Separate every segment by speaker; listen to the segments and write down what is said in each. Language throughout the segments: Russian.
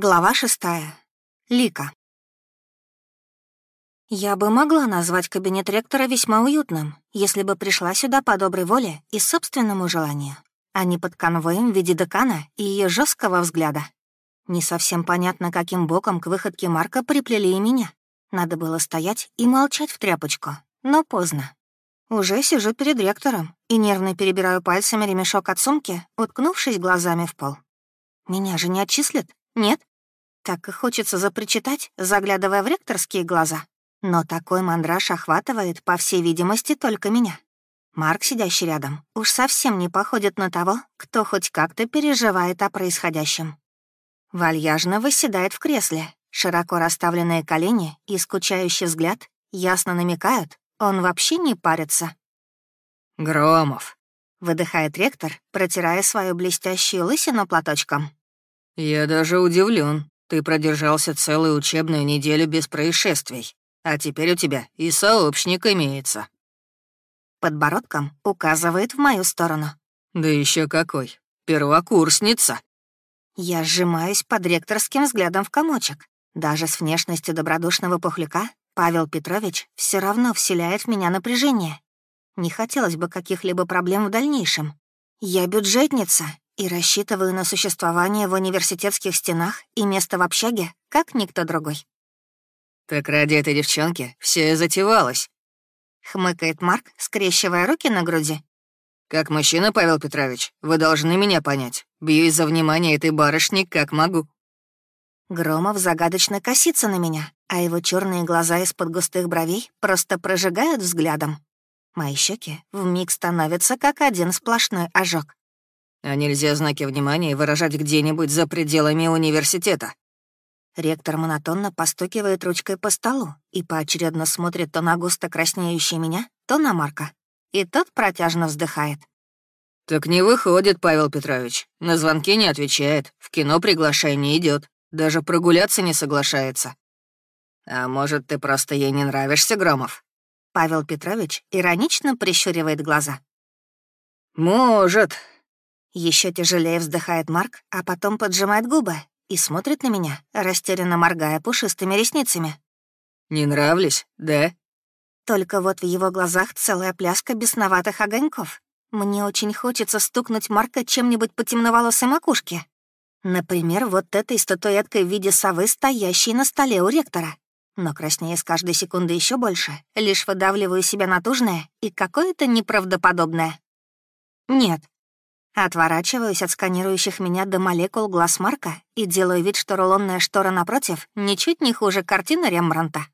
Speaker 1: Глава шестая. Лика. Я бы могла назвать кабинет ректора весьма уютным, если бы пришла сюда по доброй воле и собственному желанию, а не под конвоем в виде декана и ее жесткого взгляда. Не совсем понятно, каким боком к выходке Марка приплели и меня. Надо было стоять и молчать в тряпочку, но поздно. Уже сижу перед ректором и нервно перебираю пальцами ремешок от сумки, уткнувшись глазами в пол. Меня же не отчислят, нет? Так и хочется запричитать, заглядывая в ректорские глаза. Но такой мандраж охватывает, по всей видимости, только меня. Марк, сидящий рядом, уж совсем не походит на того, кто хоть как-то переживает о происходящем. Вальяжно восседает в кресле, широко расставленные колени и скучающий взгляд ясно намекают, он вообще не парится.
Speaker 2: «Громов», —
Speaker 1: выдыхает ректор, протирая свою блестящую лысину платочком.
Speaker 2: «Я даже удивлен. Ты продержался целую учебную неделю без происшествий, а теперь у тебя и сообщник имеется».
Speaker 1: Подбородком указывает в мою сторону.
Speaker 2: «Да еще какой! Первокурсница!»
Speaker 1: Я сжимаюсь под ректорским взглядом в комочек. Даже с внешностью добродушного пухляка Павел Петрович все равно вселяет в меня напряжение. Не хотелось бы каких-либо проблем в дальнейшем. Я бюджетница и рассчитываю на существование в университетских стенах и место в общаге, как никто другой.
Speaker 2: «Так ради этой девчонки все и затевалось», —
Speaker 1: хмыкает Марк, скрещивая руки на груди.
Speaker 2: «Как мужчина, Павел Петрович, вы должны меня понять. Бьюсь за внимание этой барышни, как могу».
Speaker 1: Громов загадочно косится на меня, а его черные глаза из-под густых бровей просто прожигают взглядом. Мои щеки вмиг становятся как один сплошной ожог.
Speaker 2: А нельзя знаки внимания выражать где-нибудь за пределами университета.
Speaker 1: Ректор монотонно постукивает ручкой по столу и поочередно смотрит то на густо краснеющий меня, то на Марка. И тот протяжно вздыхает.
Speaker 2: «Так не выходит, Павел Петрович. На звонки не отвечает, в кино приглашай не идет, даже прогуляться не соглашается. А может, ты просто ей не нравишься, Громов?»
Speaker 1: Павел Петрович иронично прищуривает глаза.
Speaker 2: «Может»,
Speaker 1: еще тяжелее вздыхает Марк, а потом поджимает губы и смотрит на меня, растерянно моргая пушистыми ресницами.
Speaker 2: «Не нравлюсь, да?»
Speaker 1: Только вот в его глазах целая пляска бесноватых огоньков. Мне очень хочется стукнуть Марка чем-нибудь по темноволосой макушке. Например, вот этой статуэткой в виде совы, стоящей на столе у ректора. Но краснее с каждой секунды еще больше, лишь выдавливаю себя натужное и какое-то неправдоподобное. Нет, Отворачиваюсь от сканирующих меня до молекул глаз Марка и делаю вид, что рулонная штора напротив ничуть не хуже картины Рембранта.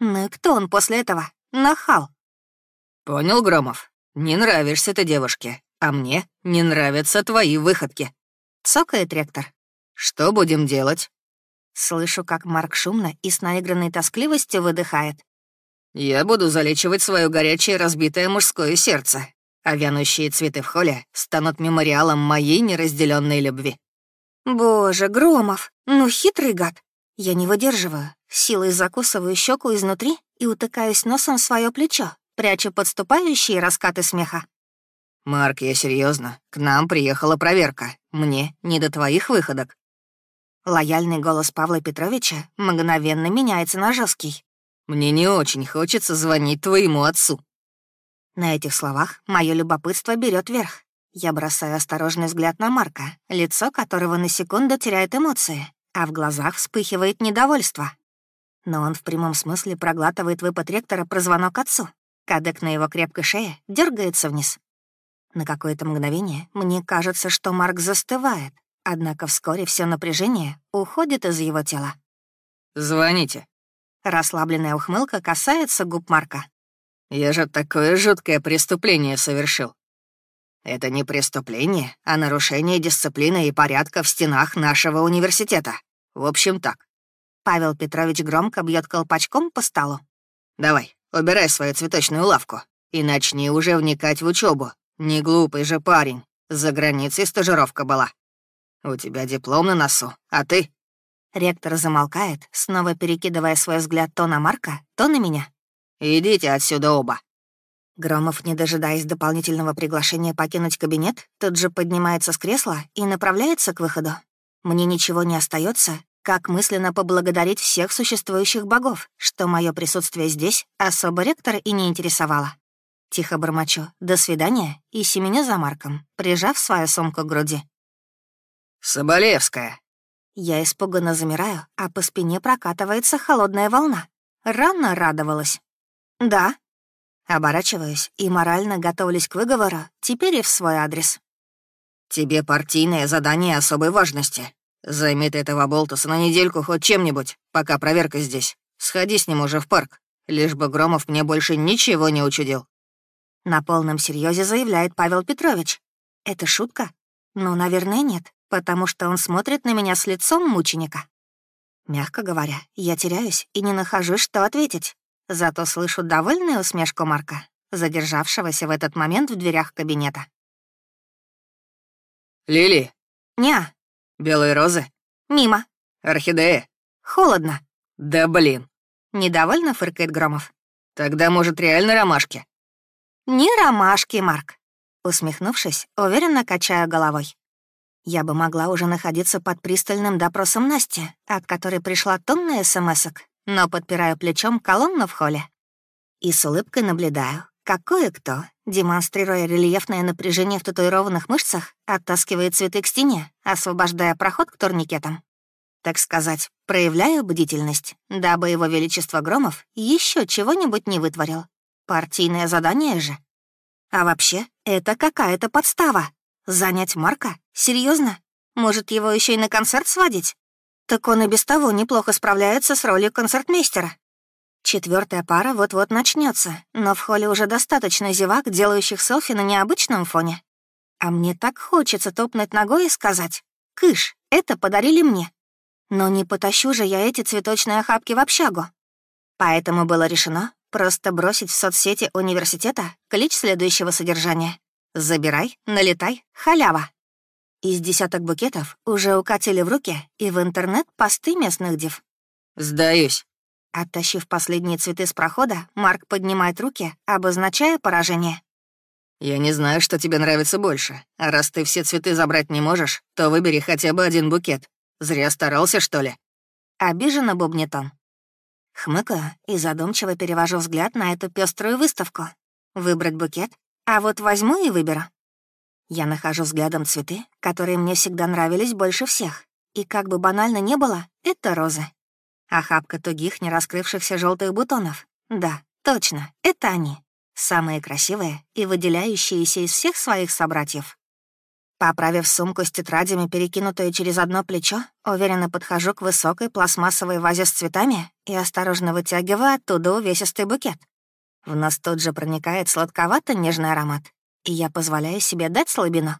Speaker 1: Ну и кто он после этого? Нахал.
Speaker 2: «Понял, Громов? Не нравишься ты девушке, а мне не нравятся твои выходки».
Speaker 1: Цокает ректор.
Speaker 2: «Что будем делать?»
Speaker 1: Слышу, как Марк шумно и с наигранной тоскливостью выдыхает.
Speaker 2: «Я буду залечивать свое горячее разбитое мужское сердце а вянущие цветы в холле станут мемориалом моей неразделенной любви.
Speaker 1: Боже, Громов, ну хитрый гад. Я не выдерживаю, силой закусываю щеку изнутри и утыкаюсь носом в свое плечо, пряча подступающие раскаты смеха.
Speaker 2: «Марк, я серьезно. К нам приехала проверка. Мне не до твоих выходок».
Speaker 1: Лояльный голос Павла Петровича мгновенно меняется на жесткий.
Speaker 2: «Мне не очень хочется звонить твоему отцу».
Speaker 1: На этих словах мое любопытство берет верх. Я бросаю осторожный взгляд на Марка, лицо которого на секунду теряет эмоции, а в глазах вспыхивает недовольство. Но он в прямом смысле проглатывает выпад ректора про звонок отцу. Кадек на его крепкой шее дергается вниз. На какое-то мгновение мне кажется, что Марк застывает, однако вскоре все напряжение уходит из его тела.
Speaker 2: «Звоните».
Speaker 1: Расслабленная ухмылка касается губ Марка.
Speaker 2: Я же такое жуткое преступление совершил. Это не преступление, а нарушение дисциплины и порядка в стенах нашего университета. В общем, так.
Speaker 1: Павел Петрович громко бьет колпачком по столу.
Speaker 2: Давай, убирай свою цветочную лавку и начни уже вникать в учебу. Не глупый же парень. За границей стажировка была. У тебя диплом на носу, а ты?
Speaker 1: Ректор замолкает, снова перекидывая свой взгляд то на Марка, то на меня.
Speaker 2: «Идите отсюда оба».
Speaker 1: Громов, не дожидаясь дополнительного приглашения покинуть кабинет, тут же поднимается с кресла и направляется к выходу. Мне ничего не остается, как мысленно поблагодарить всех существующих богов, что мое присутствие здесь особо ректора и не интересовало. Тихо бормочу «до свидания» и семеню за Марком, прижав свою сумку к груди.
Speaker 2: «Соболевская».
Speaker 1: Я испуганно замираю, а по спине прокатывается холодная волна. Рано радовалась. «Да». Оборачиваюсь и морально готовлюсь к выговору, теперь и в свой адрес.
Speaker 2: «Тебе партийное задание особой важности. Займи ты этого болтуса на недельку хоть чем-нибудь, пока проверка здесь. Сходи с ним уже в парк, лишь бы Громов мне больше ничего не учудил».
Speaker 1: На полном серьезе заявляет Павел Петрович. «Это шутка?» «Ну, наверное, нет, потому что он смотрит на меня с лицом мученика». Мягко говоря, я теряюсь и не нахожу, что ответить. Зато слышу довольную усмешку Марка, задержавшегося в этот момент в дверях кабинета.
Speaker 2: «Лили?»
Speaker 1: «Ня».
Speaker 2: «Белые розы?»
Speaker 1: «Мимо».
Speaker 2: «Орхидеи?»
Speaker 1: «Холодно».
Speaker 2: «Да блин».
Speaker 1: Недовольно фыркает Громов.
Speaker 2: «Тогда, может, реально ромашки?»
Speaker 1: «Не ромашки, Марк». Усмехнувшись, уверенно качаю головой. Я бы могла уже находиться под пристальным допросом Насти, от которой пришла тонна смс но подпираю плечом колонну в холле. И с улыбкой наблюдаю, как кое-кто, демонстрируя рельефное напряжение в татуированных мышцах, оттаскивает цветы к стене, освобождая проход к турникетам. Так сказать, проявляю бдительность, дабы его величество Громов еще чего-нибудь не вытворил. Партийное задание же. А вообще, это какая-то подстава. Занять Марка? Серьезно? Может, его еще и на концерт сводить? Так он и без того неплохо справляется с ролью концертмейстера. Четвертая пара вот-вот начнется, но в холле уже достаточно зевак, делающих селфи на необычном фоне. А мне так хочется топнуть ногой и сказать «Кыш, это подарили мне». Но не потащу же я эти цветочные охапки в общагу. Поэтому было решено просто бросить в соцсети университета клич следующего содержания. Забирай, налетай, халява. Из десяток букетов уже укатили в руки и в интернет посты местных дев.
Speaker 2: «Сдаюсь».
Speaker 1: Оттащив последние цветы с прохода, Марк поднимает руки, обозначая поражение.
Speaker 2: «Я не знаю, что тебе нравится больше. А раз ты все цветы забрать не можешь, то выбери хотя бы один букет. Зря старался, что ли?»
Speaker 1: Обиженно бубнит он. Хмыкаю и задумчиво перевожу взгляд на эту пеструю выставку. Выбрать букет а вот возьму и выберу. Я нахожу взглядом цветы, которые мне всегда нравились больше всех. И как бы банально не было, это розы. Охапка тугих, не раскрывшихся желтых бутонов. Да, точно, это они. Самые красивые и выделяющиеся из всех своих собратьев. Поправив сумку с тетрадями, перекинутую через одно плечо, уверенно подхожу к высокой пластмассовой вазе с цветами и осторожно вытягиваю оттуда увесистый букет. В нос тут же проникает сладковато-нежный аромат, и я позволяю себе дать слабину.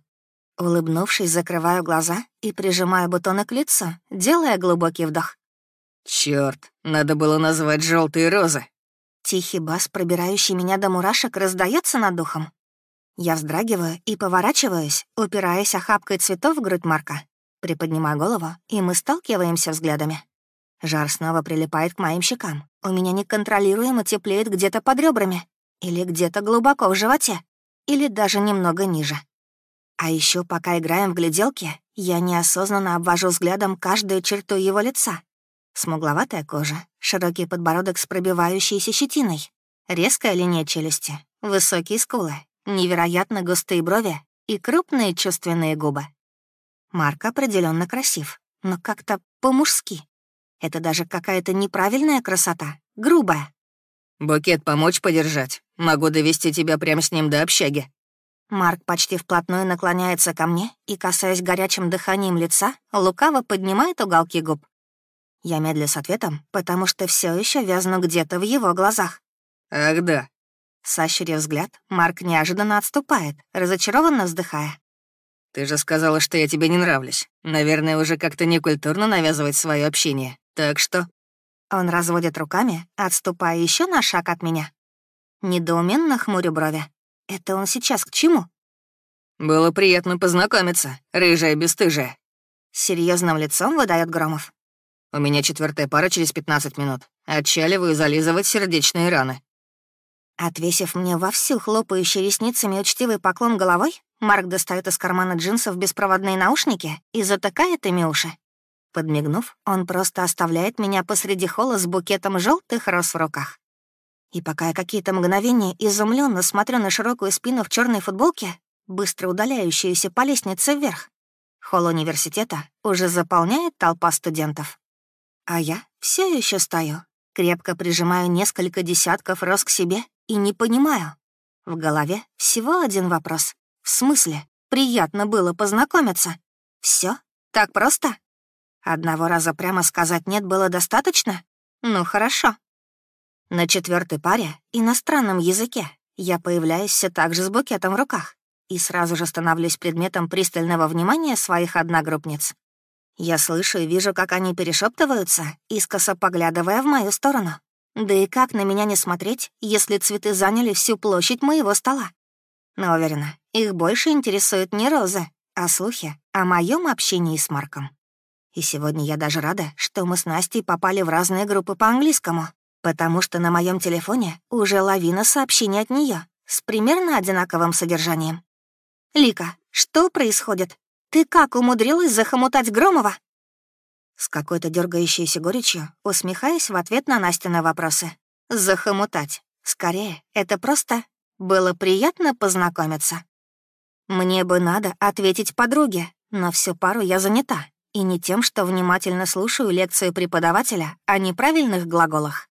Speaker 1: Улыбнувшись, закрываю глаза и прижимаю бутоны к лицу, делая глубокий вдох.
Speaker 2: Черт, надо было назвать желтые розы.
Speaker 1: Тихий бас, пробирающий меня до мурашек, раздается над духом. Я вздрагиваю и поворачиваюсь, упираясь охапкой цветов в грудь Марка. Приподнимаю голову, и мы сталкиваемся взглядами. Жар снова прилипает к моим щекам. У меня неконтролируемо теплеет где-то под ребрами. Или где-то глубоко в животе. Или даже немного ниже. А еще пока играем в гляделки, я неосознанно обвожу взглядом каждую черту его лица. Смугловатая кожа, широкий подбородок с пробивающейся щетиной, резкая линия челюсти, высокие скулы, невероятно густые брови и крупные чувственные губы. Марк определенно красив, но как-то по-мужски. Это даже какая-то неправильная красота, грубая.
Speaker 2: «Букет помочь подержать? Могу довести тебя прямо с ним до общаги».
Speaker 1: Марк почти вплотную наклоняется ко мне и, касаясь горячим дыханием лица, лукаво поднимает уголки губ. Я медлю с ответом, потому что все еще вязну где-то в его глазах.
Speaker 2: «Ах да».
Speaker 1: Сощурив взгляд, Марк неожиданно отступает, разочарованно вздыхая.
Speaker 2: «Ты же сказала, что я тебе не нравлюсь. Наверное, уже как-то некультурно навязывать свое общение. Так что...»
Speaker 1: Он разводит руками, отступая еще на шаг от меня. Недоуменно хмурю брови. Это он сейчас к чему?
Speaker 2: «Было приятно познакомиться, рыжая бесстыжая».
Speaker 1: Серьезным лицом выдает Громов.
Speaker 2: «У меня четвертая пара через 15 минут. Отчаливаю зализывать сердечные раны».
Speaker 1: Отвесив мне вовсю хлопающий ресницами учтивый поклон головой, Марк достает из кармана джинсов беспроводные наушники и затыкает ими уши. Подмигнув, он просто оставляет меня посреди холла с букетом желтых роз в руках. И пока я какие-то мгновения изумленно смотрю на широкую спину в черной футболке, быстро удаляющуюся по лестнице вверх, холл университета уже заполняет толпа студентов. А я все еще стою, крепко прижимаю несколько десятков роз к себе и не понимаю. В голове всего один вопрос. В смысле? Приятно было познакомиться. Все? Так просто? Одного раза прямо сказать «нет» было достаточно? Ну, хорошо. На четвертой паре, иностранном языке, я появляюсь все так же с букетом в руках и сразу же становлюсь предметом пристального внимания своих одногруппниц. Я слышу и вижу, как они перешептываются, искоса поглядывая в мою сторону. Да и как на меня не смотреть, если цветы заняли всю площадь моего стола? Но уверена, их больше интересуют не розы, а слухи о моем общении с Марком. И сегодня я даже рада, что мы с Настей попали в разные группы по английскому, потому что на моем телефоне уже лавина сообщений от нее с примерно одинаковым содержанием. «Лика, что происходит? Ты как умудрилась захомутать Громова?» С какой-то дергающейся горечью усмехаясь в ответ на Настины вопросы. «Захомутать. Скорее, это просто было приятно познакомиться». Мне бы надо ответить подруге, но всю пару я занята, и не тем, что внимательно слушаю лекцию преподавателя о неправильных глаголах.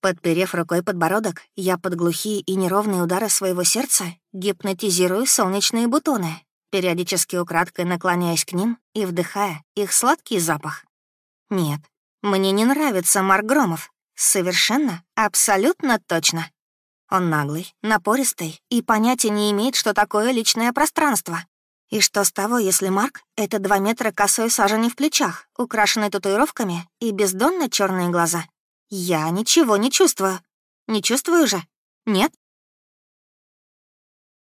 Speaker 1: Подперев рукой подбородок, я под глухие и неровные удары своего сердца гипнотизирую солнечные бутоны, периодически украдкой наклоняясь к ним и вдыхая их сладкий запах. Нет, мне не нравится Марк Громов. Совершенно, абсолютно точно. Он наглый, напористый и понятия не имеет, что такое личное пространство. И что с того, если Марк — это два метра косой сажени в плечах, украшенный татуировками и бездонно черные глаза — я ничего не чувствую. Не чувствую же? Нет?